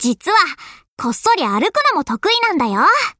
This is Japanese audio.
実は、こっそり歩くのも得意なんだよ。